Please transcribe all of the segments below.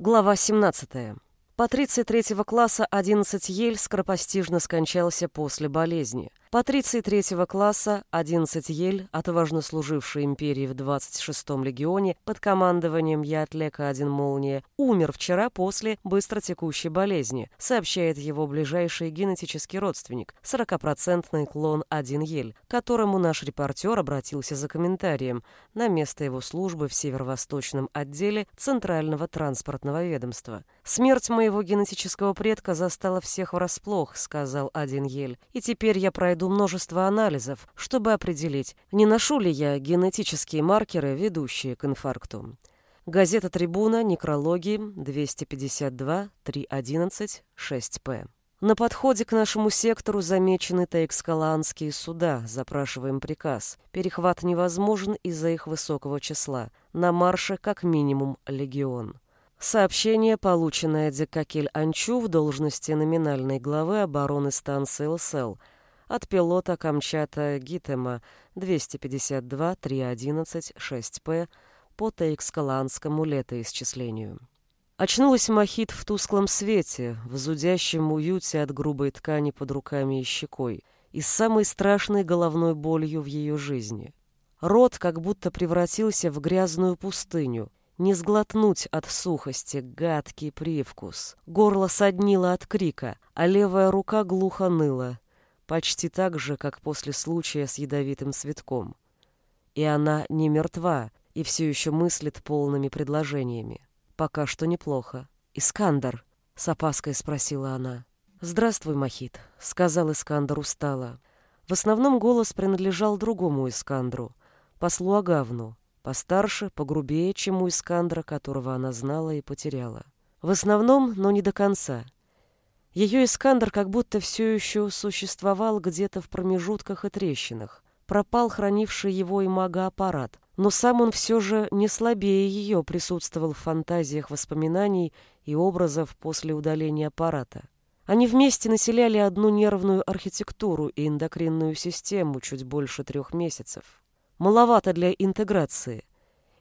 Глава 17. Патриций третьего класса 11 Ель скоропостижно скончался после болезни. Патриций третьего класса 11 Ель, отважно служивший империи в 26-м легионе под командованием Ятлека-1 Молния, умер вчера после быстротекущей болезни, сообщает его ближайший генетический родственник, 40-процентный клон 1 Ель, к которому наш репортер обратился за комментарием на место его службы в северо-восточном отделе Центрального транспортного ведомства. «Смерть моего генетического предка застала всех врасплох», — сказал 1 Ель, «и теперь я пройду проведу множество анализов, чтобы определить, не ношу ли я генетические маркеры, ведущие к инфаркту. Газета «Трибуна», некрологи, 252, 311, 6П. На подходе к нашему сектору замечены таэкскаланские суда, запрашиваем приказ. Перехват невозможен из-за их высокого числа. На марше как минимум легион. Сообщение, полученное Декакель Анчу в должности номинальной главы обороны станции ЛСЛ – от пилота Камчата Гитема 252-311-6П по Тейкскаланскому летоисчислению. Очнулась Махит в тусклом свете, в зудящем уюте от грубой ткани под руками и щекой, и с самой страшной головной болью в ее жизни. Рот как будто превратился в грязную пустыню, не сглотнуть от сухости гадкий привкус. Горло соднило от крика, а левая рука глухо ныла, почти так же, как после случая с ядовитым цветком. И она не мертва и все еще мыслит полными предложениями. Пока что неплохо. «Искандер?» — с опаской спросила она. «Здравствуй, Махит», — сказал Искандер устало. В основном голос принадлежал другому Искандру, послу Агавну, постарше, погрубее, чем у Искандра, которого она знала и потеряла. В основном, но не до конца. Ее Искандер как будто все еще существовал где-то в промежутках и трещинах. Пропал хранивший его и мага-аппарат, но сам он все же не слабее ее присутствовал в фантазиях воспоминаний и образов после удаления аппарата. Они вместе населяли одну нервную архитектуру и эндокринную систему чуть больше трех месяцев. Маловато для интеграции,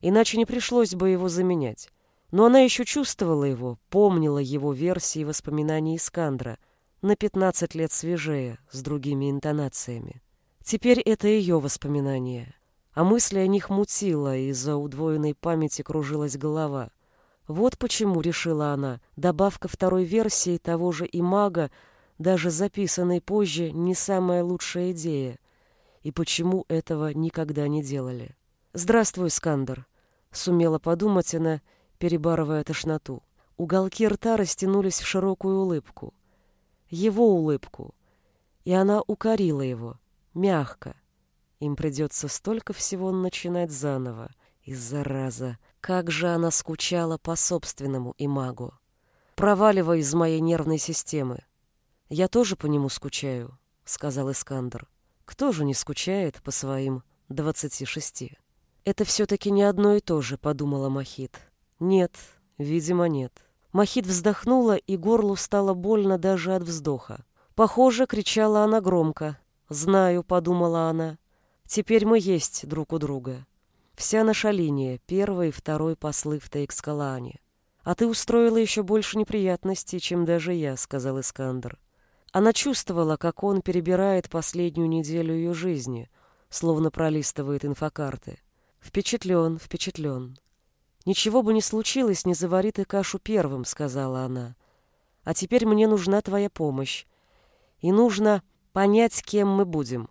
иначе не пришлось бы его заменять. Но она еще чувствовала его, помнила его версии воспоминаний Искандра, на 15 лет свежее, с другими интонациями. Теперь это ее воспоминания. А мысли о них мутила, из-за удвоенной памяти кружилась голова. Вот почему, решила она, добавка второй версии того же имага, даже записанной позже, не самая лучшая идея. И почему этого никогда не делали. «Здравствуй, Скандер», — сумела подумать она, — перебарывая тошноту. Уголки рта растянулись в широкую улыбку. Его улыбку. И она укорила его. Мягко. Им придется столько всего начинать заново. И зараза, как же она скучала по собственному имагу. Проваливай из моей нервной системы. Я тоже по нему скучаю, сказал Искандер. Кто же не скучает по своим двадцати шести? Это все-таки не одно и то же, подумала Махит. Нет, видимо, нет. Махит вздохнула, и горлу стало больно даже от вздоха. Похоже, кричала она громко. «Знаю», — подумала она. «Теперь мы есть друг у друга. Вся наша линия, первый и второй послы в Тейкскалаане. А ты устроила еще больше неприятностей, чем даже я», — сказал Искандер. Она чувствовала, как он перебирает последнюю неделю ее жизни, словно пролистывает инфокарты. Впечатлен, впечатлен. «Ничего бы не случилось, не завари ты кашу первым», — сказала она. «А теперь мне нужна твоя помощь. И нужно понять, кем мы будем.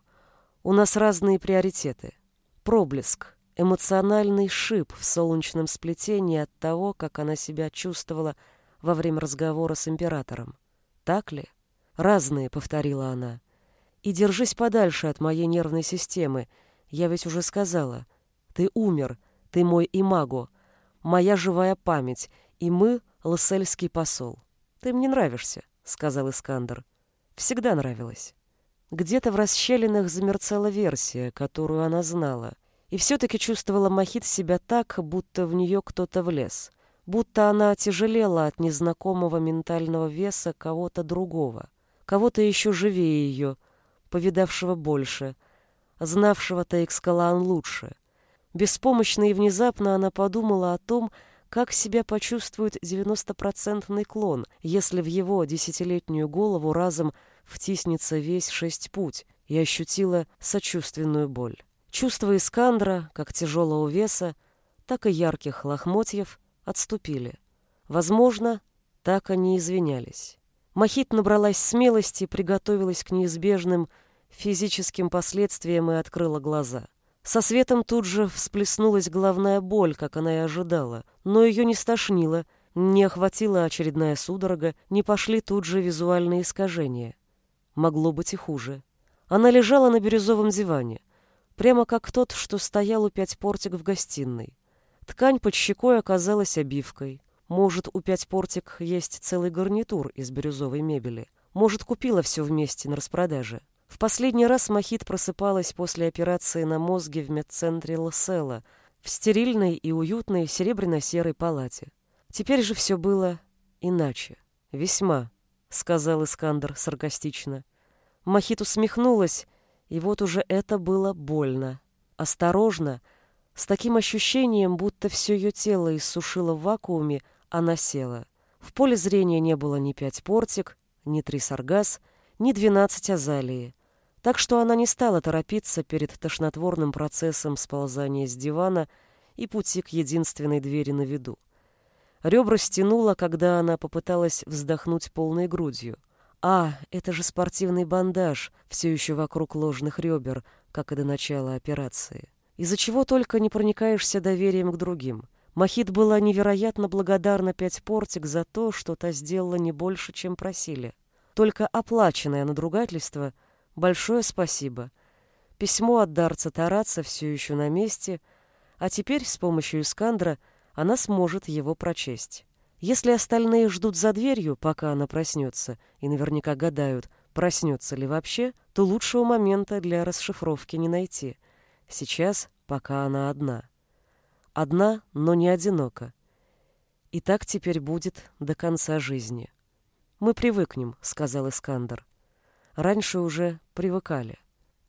У нас разные приоритеты. Проблеск, эмоциональный шип в солнечном сплетении от того, как она себя чувствовала во время разговора с императором. Так ли? Разные, — повторила она. И держись подальше от моей нервной системы. Я ведь уже сказала. Ты умер, ты мой имаго моя живая память, и мы — лассельский посол. Ты мне нравишься, — сказал Искандер. Всегда нравилась. Где-то в расщелинах замерцала версия, которую она знала, и все-таки чувствовала Махит себя так, будто в нее кто-то влез, будто она тяжелела от незнакомого ментального веса кого-то другого, кого-то еще живее ее, повидавшего больше, знавшего Таэкскалаан лучше — Беспомощно и внезапно она подумала о том, как себя почувствует 90-процентный клон, если в его десятилетнюю голову разом втиснется весь шесть путь, и ощутила сочувственную боль. Чувства Искандра, как тяжелого веса, так и ярких лохмотьев, отступили. Возможно, так они извинялись. Махит набралась смелости, приготовилась к неизбежным физическим последствиям и открыла глаза. Со светом тут же всплеснулась головная боль, как она и ожидала, но ее не стошнило, не охватила очередная судорога, не пошли тут же визуальные искажения. Могло быть и хуже. Она лежала на бирюзовом диване, прямо как тот, что стоял у пять портик в гостиной. Ткань под щекой оказалась обивкой. Может, у пять портик есть целый гарнитур из бирюзовой мебели. Может, купила все вместе на распродаже. В последний раз Махит просыпалась после операции на мозге в медцентре Лосела в стерильной и уютной серебряно-серой палате. Теперь же все было иначе. Весьма, сказал Искандер саркастично. Махит усмехнулась, и вот уже это было больно. Осторожно, с таким ощущением, будто все ее тело иссушило в вакууме, она села. В поле зрения не было ни пять портик, ни три саргас, ни двенадцать азалии. Так что она не стала торопиться перед тошнотворным процессом сползания с дивана и пути к единственной двери на виду. Ребра стянула, когда она попыталась вздохнуть полной грудью. А, это же спортивный бандаж, все еще вокруг ложных ребер, как и до начала операции. Из-за чего только не проникаешься доверием к другим. Махит была невероятно благодарна пять портик за то, что та сделала не больше, чем просили. Только оплаченное надругательство — большое спасибо. Письмо от Дарца Тараца все еще на месте, а теперь с помощью Искандра она сможет его прочесть. Если остальные ждут за дверью, пока она проснется, и наверняка гадают, проснется ли вообще, то лучшего момента для расшифровки не найти. Сейчас, пока она одна. Одна, но не одинока. И так теперь будет до конца жизни. «Мы привыкнем», — сказал Искандер. «Раньше уже привыкали».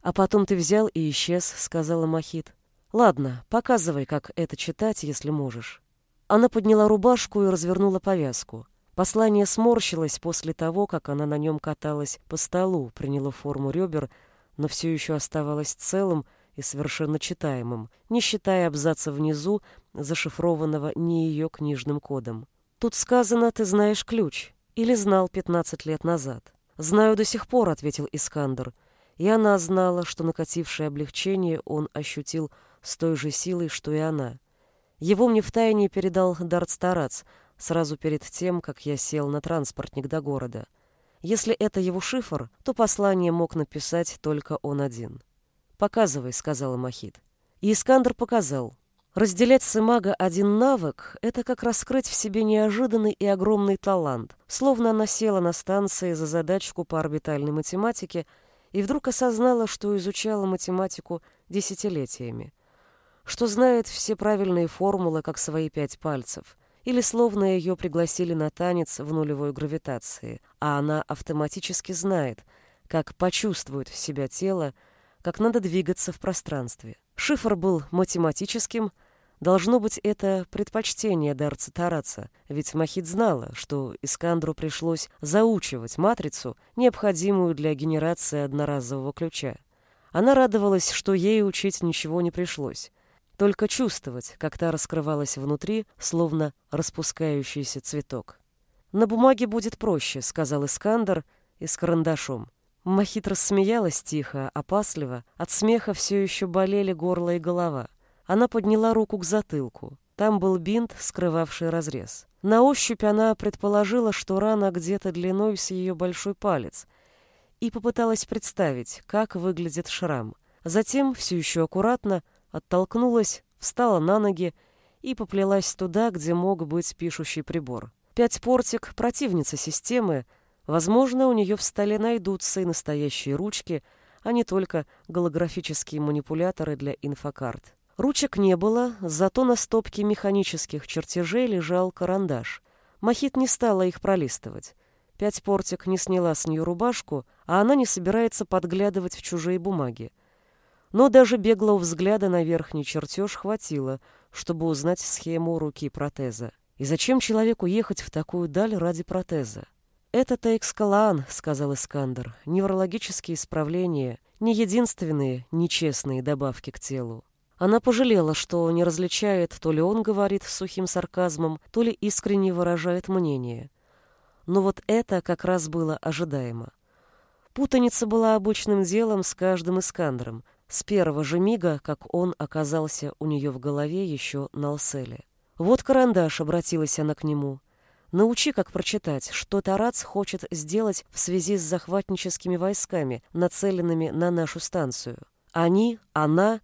«А потом ты взял и исчез», — сказала Махит. «Ладно, показывай, как это читать, если можешь». Она подняла рубашку и развернула повязку. Послание сморщилось после того, как она на нем каталась по столу, приняло форму ребер, но все еще оставалось целым и совершенно читаемым, не считая абзаца внизу, зашифрованного не ее книжным кодом. «Тут сказано, ты знаешь ключ. Или знал 15 лет назад». «Знаю до сих пор», — ответил Искандер. И она знала, что накатившее облегчение он ощутил с той же силой, что и она. Его мне втайне передал Дарт Старац сразу перед тем, как я сел на транспортник до города. Если это его шифр, то послание мог написать только он один. «Показывай», — сказала Махит. И Искандр показал. Разделять с имага один навык — это как раскрыть в себе неожиданный и огромный талант, словно она села на станции за задачку по орбитальной математике и вдруг осознала, что изучала математику десятилетиями, что знает все правильные формулы, как свои пять пальцев, или словно ее пригласили на танец в нулевой гравитации, а она автоматически знает, как почувствует себя тело, как надо двигаться в пространстве. Шифр был математическим, должно быть это предпочтение Дарца Тараца, ведь Махид знала, что Искандру пришлось заучивать матрицу, необходимую для генерации одноразового ключа. Она радовалась, что ей учить ничего не пришлось, только чувствовать, как та раскрывалась внутри, словно распускающийся цветок. «На бумаге будет проще», — сказал Искандер и с карандашом. Махит рассмеялась тихо, опасливо. От смеха все еще болели горло и голова. Она подняла руку к затылку. Там был бинт, скрывавший разрез. На ощупь она предположила, что рана где-то длиной с ее большой палец, и попыталась представить, как выглядит шрам. Затем, все еще аккуратно, оттолкнулась, встала на ноги и поплелась туда, где мог быть пишущий прибор. Пять портик, противница системы, Возможно, у нее в столе найдутся и настоящие ручки, а не только голографические манипуляторы для инфокарт. Ручек не было, зато на стопке механических чертежей лежал карандаш. Махит не стала их пролистывать. Пять портик не сняла с нее рубашку, а она не собирается подглядывать в чужие бумаги. Но даже беглого взгляда на верхний чертеж хватило, чтобы узнать схему руки протеза. И зачем человеку ехать в такую даль ради протеза? «Это Тейкскалан», — сказал Искандер. «Неврологические исправления, не единственные нечестные добавки к телу». Она пожалела, что не различает, то ли он говорит с сухим сарказмом, то ли искренне выражает мнение. Но вот это как раз было ожидаемо. Путаница была обычным делом с каждым Искандером, с первого же мига, как он оказался у нее в голове еще на Алселе. «Вот карандаш», — обратилась она к нему. Научи, как прочитать, что Тарац хочет сделать в связи с захватническими войсками, нацеленными на нашу станцию. Они, она,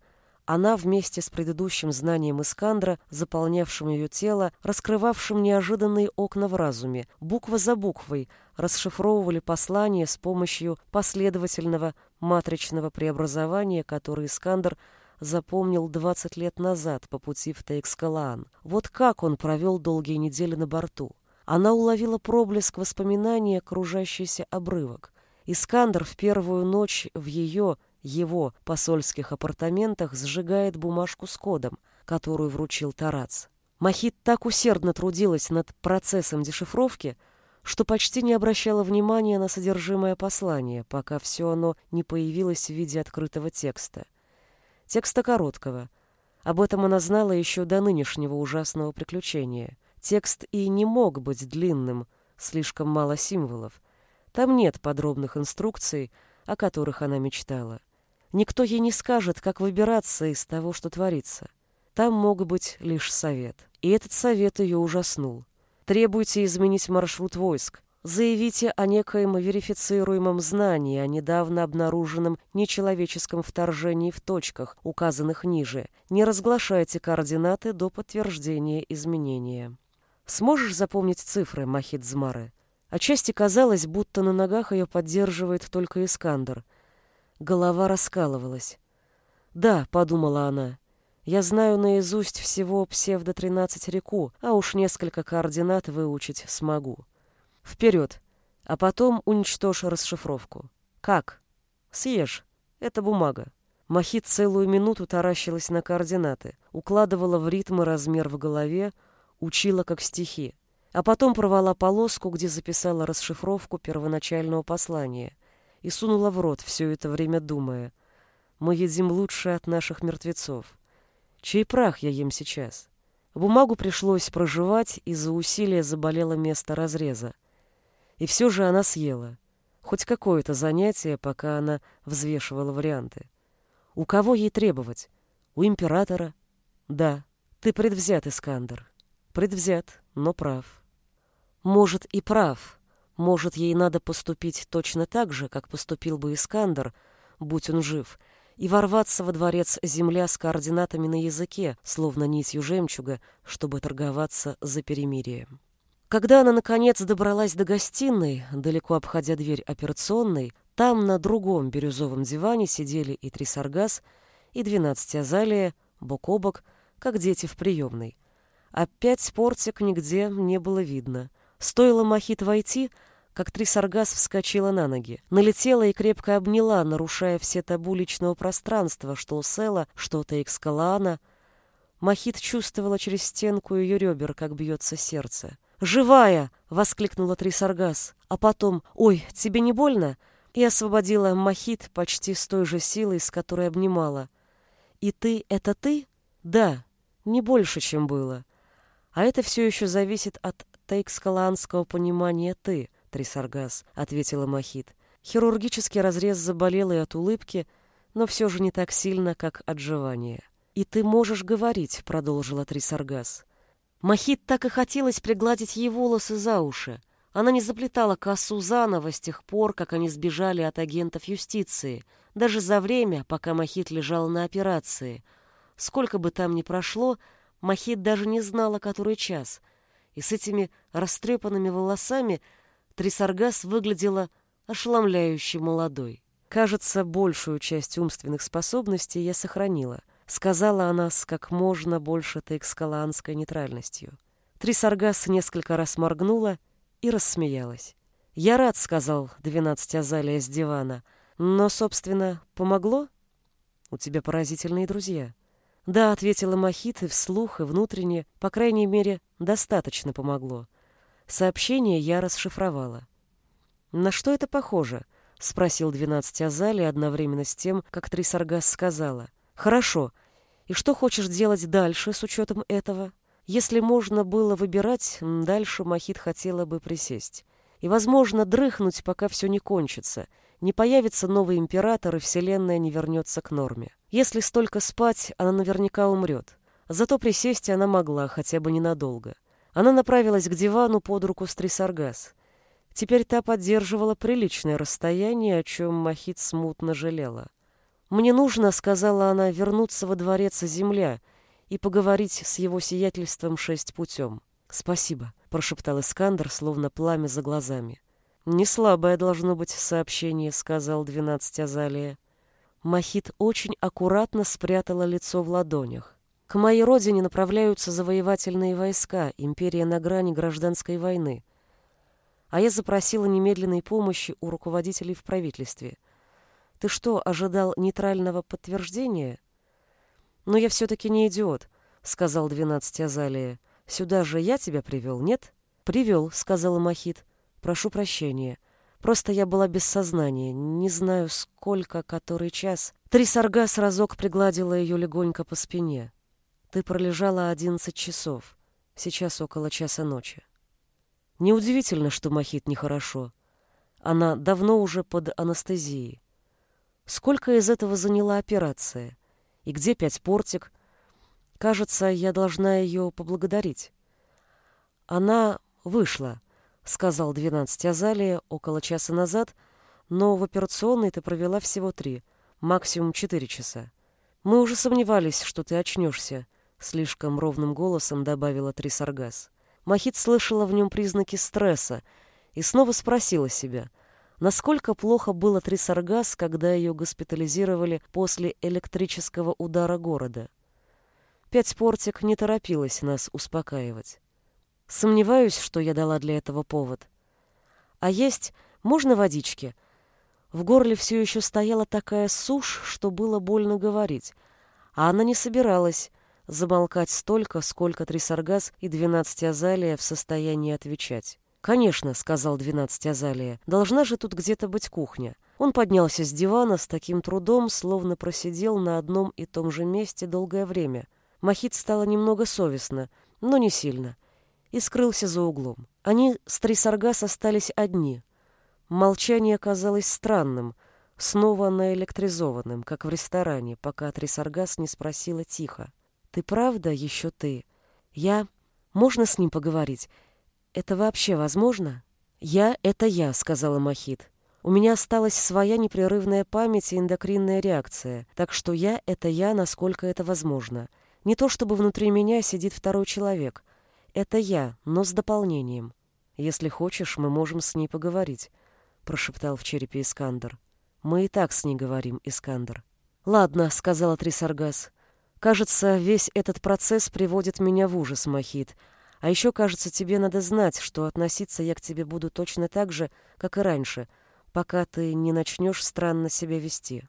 она вместе с предыдущим знанием Искандра, заполнявшим ее тело, раскрывавшим неожиданные окна в разуме, буква за буквой, расшифровывали послание с помощью последовательного матричного преобразования, которое Искандр запомнил 20 лет назад по пути в Тейкскалаан. Вот как он провел долгие недели на борту. Она уловила проблеск воспоминания, окружающийся обрывок. Искандер в первую ночь в ее, его посольских апартаментах сжигает бумажку с кодом, которую вручил Тарац. Махит так усердно трудилась над процессом дешифровки, что почти не обращала внимания на содержимое послания, пока все оно не появилось в виде открытого текста. Текста короткого. Об этом она знала еще до нынешнего ужасного приключения — Текст и не мог быть длинным, слишком мало символов. Там нет подробных инструкций, о которых она мечтала. Никто ей не скажет, как выбираться из того, что творится. Там мог быть лишь совет. И этот совет ее ужаснул. Требуйте изменить маршрут войск. Заявите о некоем верифицируемом знании о недавно обнаруженном нечеловеческом вторжении в точках, указанных ниже. Не разглашайте координаты до подтверждения изменения. Сможешь запомнить цифры, Махидзмары? Отчасти казалось, будто на ногах ее поддерживает только Искандер. Голова раскалывалась. «Да», — подумала она, — «я знаю наизусть всего псевдо-13 реку, а уж несколько координат выучить смогу. Вперед, а потом уничтожь расшифровку. Как? Съешь. Это бумага». Махит целую минуту таращилась на координаты, укладывала в ритм и размер в голове, учила как стихи, а потом порвала полоску, где записала расшифровку первоначального послания и сунула в рот, все это время думая, «Мы едим лучше от наших мертвецов. Чей прах я ем сейчас?» Бумагу пришлось проживать, из-за усилия заболело место разреза. И все же она съела. Хоть какое-то занятие, пока она взвешивала варианты. У кого ей требовать? У императора? Да, ты предвзят, Искандер. Предвзят, но прав. Может, и прав. Может, ей надо поступить точно так же, как поступил бы Искандер, будь он жив, и ворваться во дворец земля с координатами на языке, словно нитью жемчуга, чтобы торговаться за перемирием. Когда она, наконец, добралась до гостиной, далеко обходя дверь операционной, там на другом бирюзовом диване сидели и три саргас, и двенадцать азалия, бок о бок, как дети в приемной — Опять спортик нигде не было видно. Стоило Махит войти, как Трисаргас вскочила на ноги. Налетела и крепко обняла, нарушая все табу личного пространства, что у Села, что у Тейкскалаана. Махит чувствовала через стенку ее ребер, как бьется сердце. «Живая!» — воскликнула Трисаргас. А потом «Ой, тебе не больно?» и освободила Махит почти с той же силой, с которой обнимала. «И ты — это ты?» «Да, не больше, чем было. А это все еще зависит от тейкскаланского понимания «ты», Трисаргас, ответила Махит. Хирургический разрез заболел и от улыбки, но все же не так сильно, как от жевания. «И ты можешь говорить», — продолжила Трисаргас. Махит так и хотелось пригладить ей волосы за уши. Она не заплетала косу заново с тех пор, как они сбежали от агентов юстиции, даже за время, пока Махит лежала на операции. Сколько бы там ни прошло, Махит даже не знала, который час, и с этими растрепанными волосами Трисаргас выглядела ошеломляюще молодой. «Кажется, большую часть умственных способностей я сохранила», сказала она с как можно больше тейкскаланской нейтральностью. Трисаргас несколько раз моргнула и рассмеялась. «Я рад», — сказал двенадцать Азалия с дивана. «Но, собственно, помогло? У тебя поразительные друзья». «Да», — ответила Махит, и вслух, и внутренне, по крайней мере, достаточно помогло. Сообщение я расшифровала. «На что это похоже?» — спросил двенадцать Азали одновременно с тем, как Трисаргас сказала. «Хорошо. И что хочешь делать дальше с учетом этого?» Если можно было выбирать, дальше Махит хотела бы присесть. И, возможно, дрыхнуть, пока все не кончится, не появится новый император и Вселенная не вернется к норме. Если столько спать, она наверняка умрет. Зато присесть она могла, хотя бы ненадолго. Она направилась к дивану под руку с Трисаргас. Теперь та поддерживала приличное расстояние, о чем Махит смутно жалела. «Мне нужно, — сказала она, — вернуться во дворец земля и поговорить с его сиятельством шесть путем. «Спасибо», — прошептал Искандер, словно пламя за глазами. «Не слабое должно быть сообщение», — сказал двенадцать Азалия. Махит очень аккуратно спрятала лицо в ладонях. «К моей родине направляются завоевательные войска, империя на грани гражданской войны. А я запросила немедленной помощи у руководителей в правительстве. Ты что, ожидал нейтрального подтверждения?» «Но я все-таки не идиот», — сказал двенадцать Азалия. «Сюда же я тебя привел, нет?» «Привел», — сказала Махит. «Прошу прощения. Просто я была без сознания. Не знаю, сколько, который час». Три саргас разок пригладила ее легонько по спине. «Ты пролежала одиннадцать часов. Сейчас около часа ночи». Неудивительно, что Махит нехорошо. Она давно уже под анестезией. Сколько из этого заняла операция? И где пять портик? Кажется, я должна ее поблагодарить. Она вышла, сказал двенадцать Азалия около часа назад, но в операционной ты провела всего три, максимум четыре часа. Мы уже сомневались, что ты очнешься, слишком ровным голосом добавила Трисаргас. Махит слышала в нем признаки стресса и снова спросила себя, насколько плохо было Трисаргас, когда ее госпитализировали после электрического удара города. Пять портик не торопилась нас успокаивать. Сомневаюсь, что я дала для этого повод. А есть можно водички? В горле все еще стояла такая сушь, что было больно говорить, а она не собиралась замолкать столько, сколько Трисаргас и двенадцать Азалия в состоянии отвечать. «Конечно», — сказал двенадцать Азалия, — «должна же тут где-то быть кухня». Он поднялся с дивана с таким трудом, словно просидел на одном и том же месте долгое время. Махит стало немного совестно, но не сильно, и скрылся за углом. Они с Трисаргас остались одни. Молчание казалось странным, снова наэлектризованным, как в ресторане, пока Трисаргас не спросила тихо. «Ты правда еще ты? Я... Можно с ним поговорить? Это вообще возможно? Я — это я, сказала Махит. У меня осталась своя непрерывная память и эндокринная реакция, так что я — это я, насколько это возможно. Не то чтобы внутри меня сидит второй человек. Это я, но с дополнением. Если хочешь, мы можем с ней поговорить, прошептал в черепе Искандер. Мы и так с ней говорим, Искандер. Ладно, сказала Трисаргас. Кажется, весь этот процесс приводит меня в ужас, Махит. А еще, кажется, тебе надо знать, что относиться я к тебе буду точно так же, как и раньше, пока ты не начнешь странно себя вести.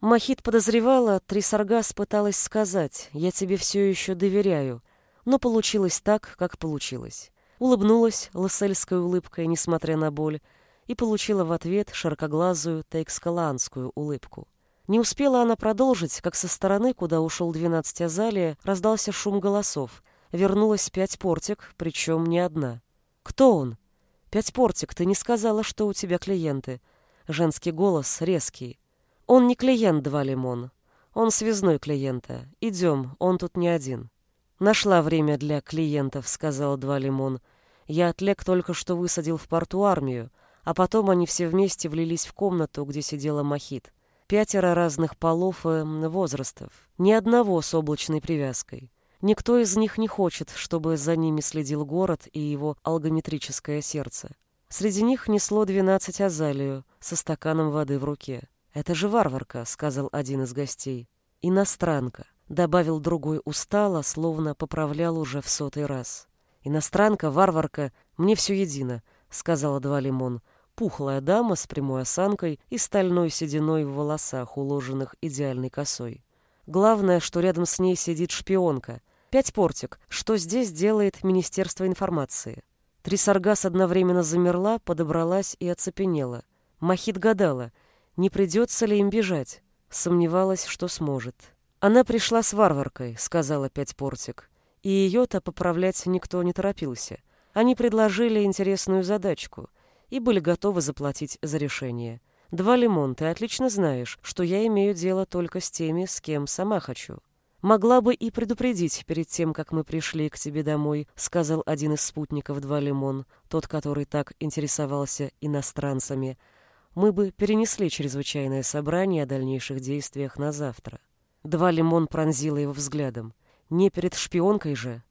Махит подозревала, Трисаргас пыталась сказать, я тебе все еще доверяю, но получилось так, как получилось. Улыбнулась лассельской улыбкой, несмотря на боль, и получила в ответ широкоглазую тейкскаланскую улыбку. Не успела она продолжить, как со стороны, куда ушел двенадцать Азалия, раздался шум голосов — вернулась пять портик, причем не одна. «Кто он?» «Пять портик, ты не сказала, что у тебя клиенты». Женский голос резкий. «Он не клиент, Два Лимон. Он связной клиента. Идем, он тут не один». «Нашла время для клиентов», — сказал Два Лимон. «Я отлег только что высадил в порту армию, а потом они все вместе влились в комнату, где сидела Махит. Пятеро разных полов и возрастов. Ни одного с облачной привязкой. Никто из них не хочет, чтобы за ними следил город и его алгометрическое сердце. Среди них несло двенадцать азалию со стаканом воды в руке. «Это же варварка», — сказал один из гостей. «Иностранка», — добавил другой устало, словно поправлял уже в сотый раз. «Иностранка, варварка, мне все едино», — сказала Два Лимон. Пухлая дама с прямой осанкой и стальной сединой в волосах, уложенных идеальной косой. Главное, что рядом с ней сидит шпионка. Пять портик. Что здесь делает Министерство информации? Трисаргас одновременно замерла, подобралась и оцепенела. Махит гадала, не придется ли им бежать. Сомневалась, что сможет. «Она пришла с варваркой», — сказала пять портик. И ее-то поправлять никто не торопился. Они предложили интересную задачку и были готовы заплатить за решение. «Два лимон, ты отлично знаешь, что я имею дело только с теми, с кем сама хочу». «Могла бы и предупредить перед тем, как мы пришли к тебе домой», сказал один из спутников Два Лимон, тот, который так интересовался иностранцами. «Мы бы перенесли чрезвычайное собрание о дальнейших действиях на завтра». Два Лимон пронзила его взглядом. «Не перед шпионкой же?»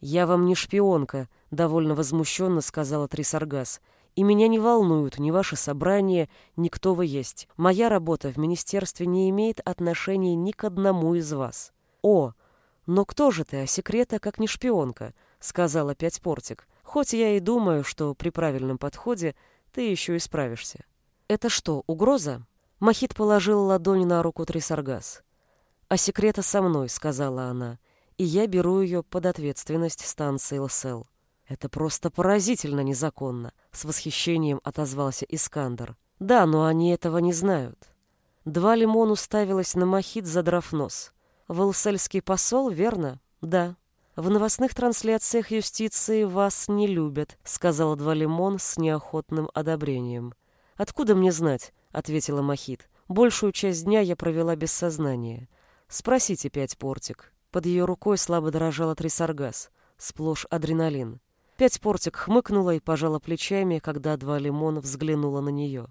«Я вам не шпионка», — довольно возмущенно сказала Трисаргас. «И меня не волнуют ни ваши собрания, ни кто вы есть. Моя работа в министерстве не имеет отношения ни к одному из вас». «О, но кто же ты, а секрета, как не шпионка?» — сказал опять Портик. «Хоть я и думаю, что при правильном подходе ты еще и справишься». «Это что, угроза?» Махит положил ладонь на руку Трисаргас. «А секрета со мной», — сказала она, — «и я беру ее под ответственность станции ЛСЛ». «Это просто поразительно незаконно», — с восхищением отозвался Искандер. «Да, но они этого не знают». Два лимон уставилась на Махит, задрав нос. Волсельский посол, верно? Да. В новостных трансляциях юстиции вас не любят, сказала Два Лимон с неохотным одобрением. Откуда мне знать? ответила Махит. Большую часть дня я провела без сознания. Спросите пять портик. Под ее рукой слабо дрожала трисаргас, сплошь адреналин. Пять портик хмыкнула и пожала плечами, когда Два Лимон взглянула на нее.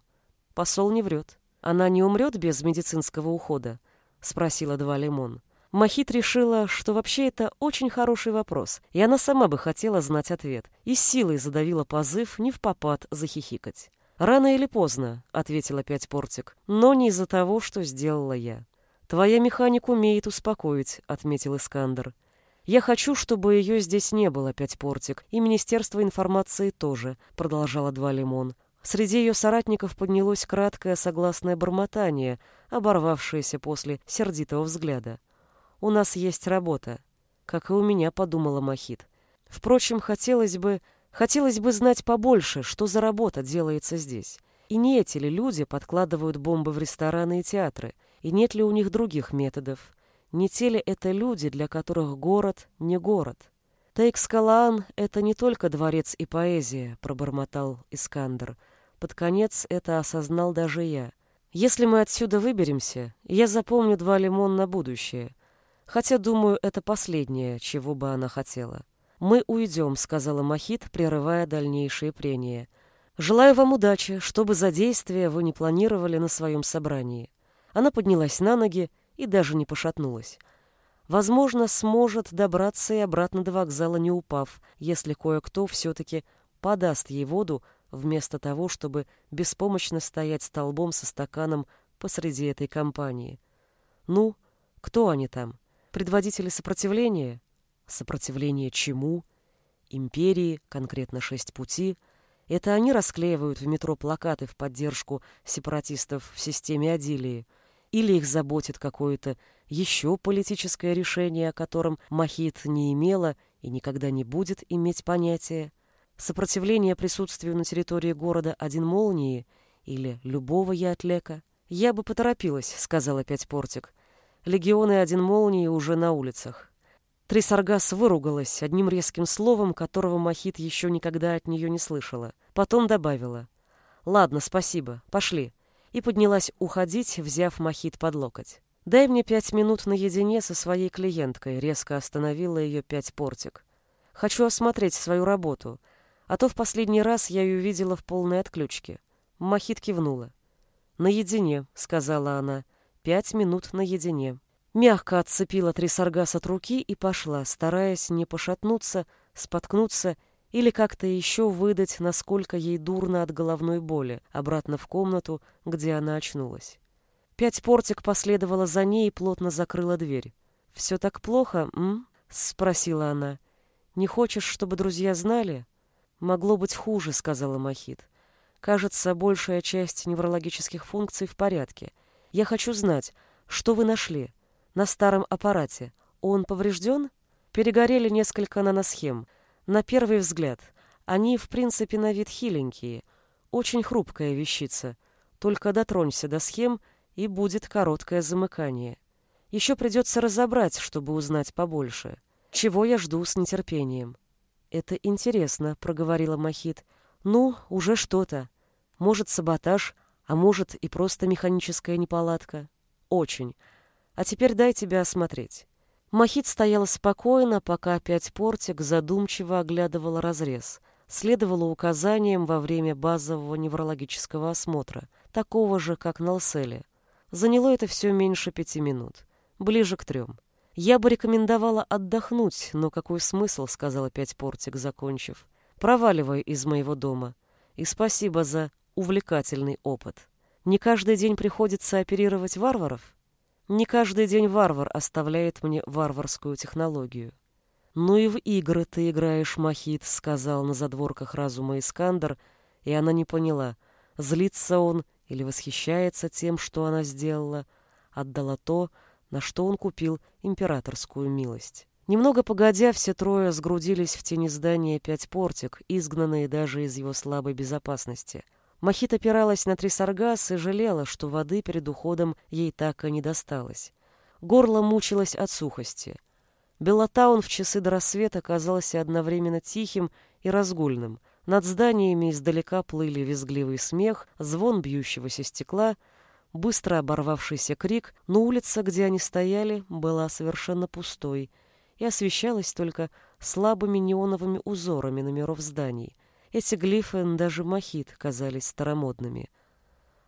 Посол не врет. Она не умрет без медицинского ухода? спросила Два Лимон. Махит решила, что вообще это очень хороший вопрос, и она сама бы хотела знать ответ, и силой задавила позыв не в попад захихикать. «Рано или поздно», — ответила пять портик, — «но не из-за того, что сделала я». «Твоя механик умеет успокоить», — отметил Искандер. «Я хочу, чтобы ее здесь не было, пять портик, и Министерство информации тоже», — продолжала Два Лимон. Среди ее соратников поднялось краткое согласное бормотание, оборвавшееся после сердитого взгляда. «У нас есть работа», как и у меня, подумала Махит. Впрочем, хотелось бы, хотелось бы знать побольше, что за работа делается здесь. И не эти ли люди подкладывают бомбы в рестораны и театры, и нет ли у них других методов? Не те ли это люди, для которых город не город? Тейкскалаан — это не только дворец и поэзия, пробормотал Искандер. Под конец это осознал даже я. Если мы отсюда выберемся, я запомню два лимон на будущее. Хотя, думаю, это последнее, чего бы она хотела. «Мы уйдем», — сказала Махит, прерывая дальнейшие прения. «Желаю вам удачи, чтобы за действия вы не планировали на своем собрании». Она поднялась на ноги и даже не пошатнулась. Возможно, сможет добраться и обратно до вокзала, не упав, если кое-кто все-таки подаст ей воду вместо того, чтобы беспомощно стоять столбом со стаканом посреди этой компании. Ну, кто они там? Предводители сопротивления? Сопротивление чему? Империи, конкретно шесть пути. Это они расклеивают в метро плакаты в поддержку сепаратистов в системе Адилии. Или их заботит какое-то еще политическое решение, о котором Махит не имела и никогда не будет иметь понятия. Сопротивление присутствию на территории города один молнии или любого ятлека. «Я бы поторопилась», — сказал опять Портик. «Легионы один молнии уже на улицах». Трисаргас выругалась одним резким словом, которого Махит еще никогда от нее не слышала. Потом добавила. «Ладно, спасибо, пошли». И поднялась уходить, взяв Махит под локоть. «Дай мне пять минут наедине со своей клиенткой», — резко остановила ее пять портик. «Хочу осмотреть свою работу. А то в последний раз я ее видела в полной отключке. Махит кивнула. «Наедине», — сказала она. «Пять минут наедине». Мягко отцепила Трисаргас от руки и пошла, стараясь не пошатнуться, споткнуться или как-то еще выдать, насколько ей дурно от головной боли, обратно в комнату, где она очнулась. Пять портик последовала за ней и плотно закрыла дверь. «Все так плохо, м?» — спросила она. «Не хочешь, чтобы друзья знали?» «Могло быть хуже», — сказала Махит. «Кажется, большая часть неврологических функций в порядке. Я хочу знать, что вы нашли. на старом аппарате. Он поврежден? Перегорели несколько наносхем. На первый взгляд. Они, в принципе, на вид хиленькие. Очень хрупкая вещица. Только дотронься до схем, и будет короткое замыкание. Еще придется разобрать, чтобы узнать побольше. Чего я жду с нетерпением. «Это интересно», — проговорила Махит. «Ну, уже что-то. Может, саботаж, а может и просто механическая неполадка. Очень. А теперь дай тебя осмотреть. Махит стояла спокойно, пока опять портик задумчиво оглядывала разрез. Следовала указаниям во время базового неврологического осмотра, такого же, как на Лселе. Заняло это все меньше пяти минут. Ближе к трем. «Я бы рекомендовала отдохнуть, но какой смысл?» — сказала пять портик, закончив. «Проваливай из моего дома. И спасибо за увлекательный опыт. Не каждый день приходится оперировать варваров? Не каждый день варвар оставляет мне варварскую технологию. «Ну и в игры ты играешь, Махит», — сказал на задворках разума Искандер, и она не поняла, злится он или восхищается тем, что она сделала, отдала то, на что он купил императорскую милость. Немного погодя, все трое сгрудились в тени здания пять портик, изгнанные даже из его слабой безопасности — Махит опиралась на трисаргас и жалела, что воды перед уходом ей так и не досталось. Горло мучилось от сухости. Белотаун в часы до рассвета казался одновременно тихим и разгульным. Над зданиями издалека плыли визгливый смех, звон бьющегося стекла, быстро оборвавшийся крик, но улица, где они стояли, была совершенно пустой и освещалась только слабыми неоновыми узорами номеров зданий — эти глифы даже мохит казались старомодными.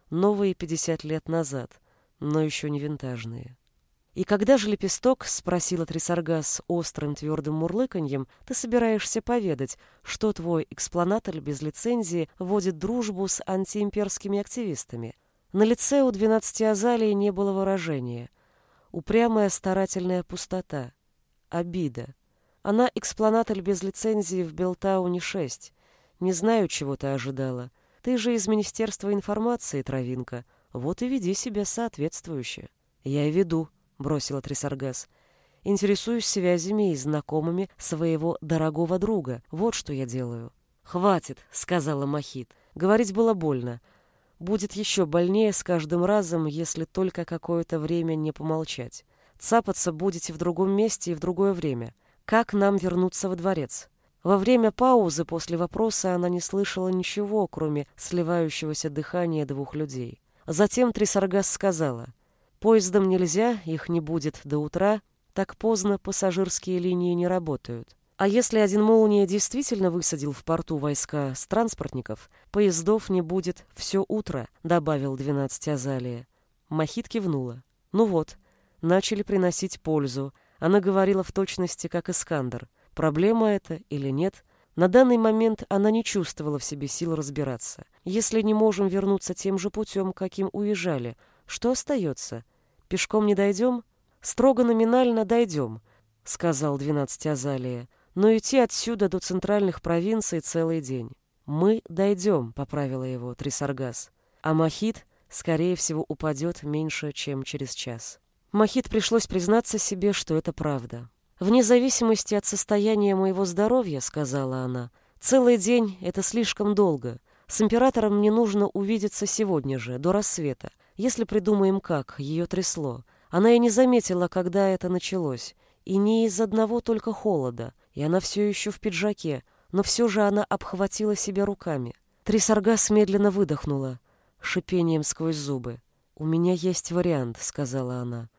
Новые пятьдесят лет назад, но еще не винтажные. «И когда же, Лепесток, — спросила Трисарга с острым твердым мурлыканьем, — ты собираешься поведать, что твой экспланатор без лицензии вводит дружбу с антиимперскими активистами?» На лице у двенадцати азалий не было выражения. Упрямая старательная пустота. Обида. Она экспланатор без лицензии в Белтауне 6. Не знаю, чего ты ожидала. Ты же из Министерства информации, Травинка. Вот и веди себя соответствующе. Я и веду, бросила Трисаргас. Интересуюсь связями и знакомыми своего дорогого друга. Вот что я делаю. Хватит, сказала Махит. Говорить было больно. Будет еще больнее с каждым разом, если только какое-то время не помолчать. Цапаться будете в другом месте и в другое время. Как нам вернуться во дворец? Во время паузы после вопроса она не слышала ничего, кроме сливающегося дыхания двух людей. Затем Трисаргас сказала, «Поездом нельзя, их не будет до утра, так поздно пассажирские линии не работают. А если один молния действительно высадил в порту войска с транспортников, поездов не будет все утро», — добавил двенадцать Азалия. Махит кивнула. «Ну вот, начали приносить пользу». Она говорила в точности, как Искандер — Проблема это или нет, на данный момент она не чувствовала в себе сил разбираться. Если не можем вернуться тем же путем, каким уезжали, что остается? Пешком не дойдем? Строго номинально дойдем, сказал двенадцать Азалия. Но идти отсюда до центральных провинций целый день. Мы дойдем, поправила его Трисаргас. А Махит, скорее всего, упадет меньше, чем через час. Махит пришлось признаться себе, что это правда. «Вне зависимости от состояния моего здоровья», — сказала она, — «целый день — это слишком долго. С императором мне нужно увидеться сегодня же, до рассвета. Если придумаем как, ее трясло. Она и не заметила, когда это началось. И не из одного только холода. И она все еще в пиджаке, но все же она обхватила себя руками. Трисаргас медленно выдохнула, шипением сквозь зубы. «У меня есть вариант», — сказала она.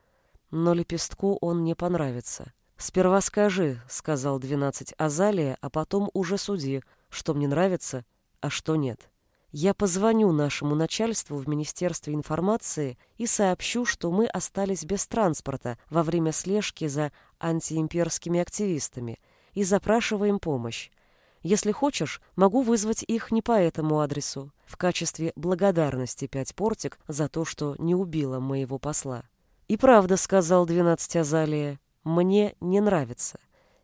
«Но лепестку он не понравится». «Сперва скажи», — сказал двенадцать Азалия, «а потом уже суди, что мне нравится, а что нет. Я позвоню нашему начальству в Министерстве информации и сообщу, что мы остались без транспорта во время слежки за антиимперскими активистами и запрашиваем помощь. Если хочешь, могу вызвать их не по этому адресу, в качестве благодарности пять портик за то, что не убила моего посла». «И правда», — сказал двенадцать Азалия, мне не нравится.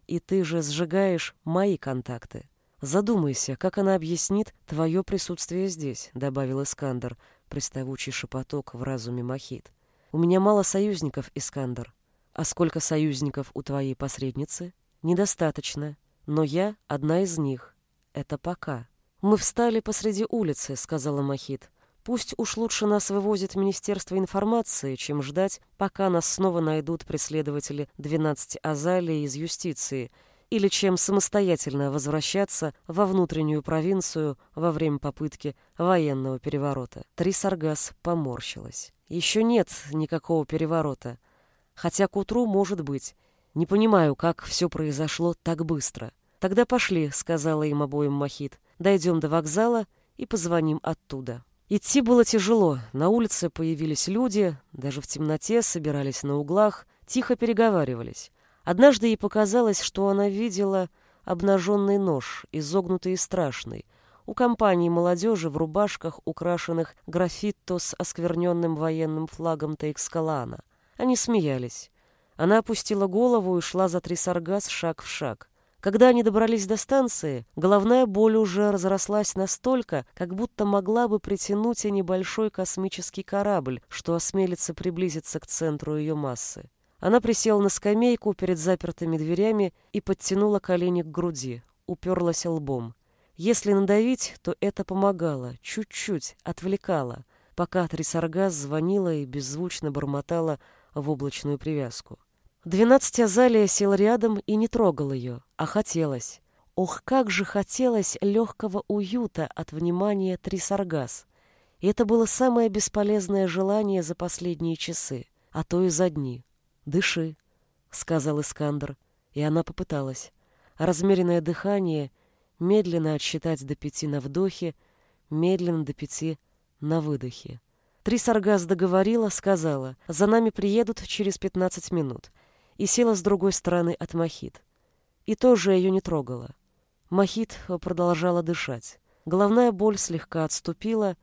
И ты же сжигаешь мои контакты. Задумайся, как она объяснит твое присутствие здесь, добавил Искандер, приставучий шепоток в разуме Махит. У меня мало союзников, Искандер. А сколько союзников у твоей посредницы? Недостаточно. Но я одна из них. Это пока. Мы встали посреди улицы, сказала Махит. Пусть уж лучше нас вывозит Министерство информации, чем ждать, пока нас снова найдут преследователи 12 Азалии из юстиции, или чем самостоятельно возвращаться во внутреннюю провинцию во время попытки военного переворота. Трисаргас поморщилась. Еще нет никакого переворота. Хотя к утру может быть. Не понимаю, как все произошло так быстро. Тогда пошли, сказала им обоим Махит. Дойдем до вокзала и позвоним оттуда. Идти было тяжело. На улице появились люди, даже в темноте собирались на углах, тихо переговаривались. Однажды ей показалось, что она видела обнаженный нож, изогнутый и страшный, у компании молодежи в рубашках, украшенных граффито с оскверненным военным флагом Тейкскалана. Они смеялись. Она опустила голову и шла за Трисаргас шаг в шаг. Когда они добрались до станции, головная боль уже разрослась настолько, как будто могла бы притянуть и небольшой космический корабль, что осмелится приблизиться к центру ее массы. Она присела на скамейку перед запертыми дверями и подтянула колени к груди, уперлась лбом. Если надавить, то это помогало, чуть-чуть, отвлекало, пока Трисаргаз звонила и беззвучно бормотала в облачную привязку. Двенадцать Азалия сел рядом и не трогал ее, а хотелось. Ох, как же хотелось легкого уюта от внимания Трисаргас. И это было самое бесполезное желание за последние часы, а то и за дни. «Дыши», — сказал Искандер, и она попыталась. Размеренное дыхание, медленно отсчитать до пяти на вдохе, медленно до пяти на выдохе. Трисаргас договорила, сказала, «За нами приедут через пятнадцать минут», и села с другой стороны от Махит. И тоже ее не трогала. Махит продолжала дышать. Головная боль слегка отступила,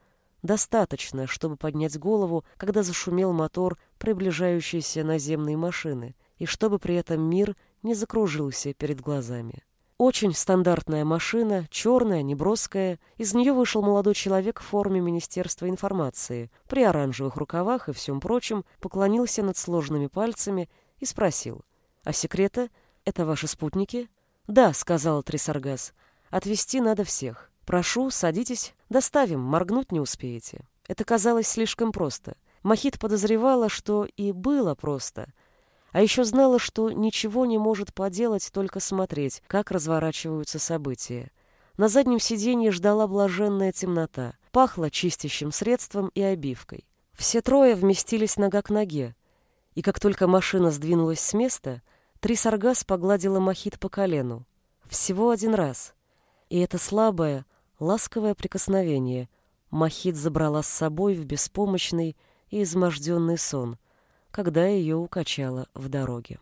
Достаточно, чтобы поднять голову, когда зашумел мотор приближающейся наземной машины, и чтобы при этом мир не закружился перед глазами. Очень стандартная машина, черная, неброская. Из нее вышел молодой человек в форме Министерства информации, при оранжевых рукавах и всем прочем, поклонился над сложными пальцами и спросил. «А секрета? Это ваши спутники?» «Да», — сказал Трисаргас. «Отвезти надо всех». «Прошу, садитесь, доставим, моргнуть не успеете». Это казалось слишком просто. Махит подозревала, что и было просто. А еще знала, что ничего не может поделать, только смотреть, как разворачиваются события. На заднем сиденье ждала блаженная темнота. Пахло чистящим средством и обивкой. Все трое вместились нога к ноге. И как только машина сдвинулась с места, Трисаргас погладила Махит по колену. Всего один раз. И это слабое, ласковое прикосновение Махит забрала с собой в беспомощный и изможденный сон, когда ее укачало в дороге.